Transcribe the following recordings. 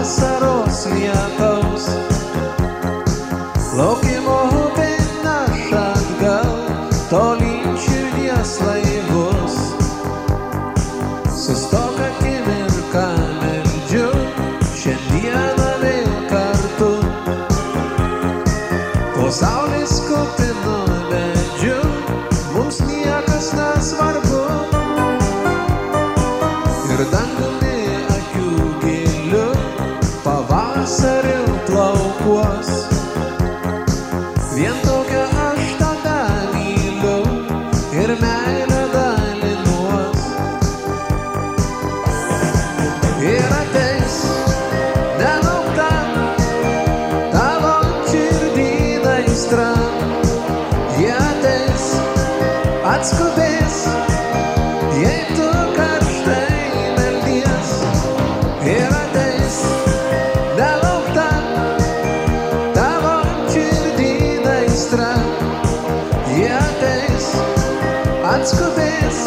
vasaros lietaus. Laukimo upėna atgal, tolyn širdies laivus. Sustok akimirką meldžiu, šiandieną vėl kartu. Po saulės atskubės, jei tu karštai meldies ir ateis nelaukta tavo širdį aistra. Jie ateis, atskubės,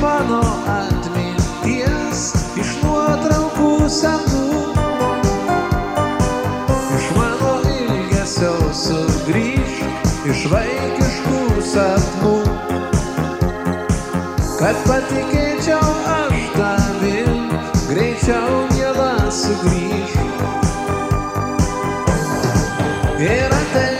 mano atminties, iš nuotraukų senų. Iš mano ilgesio sugrįžk, iš vaikiškų sapnų. Kad patikėčiau aš tavim, greičiau mėla sugrįžk. Ir ateis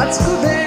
What's good?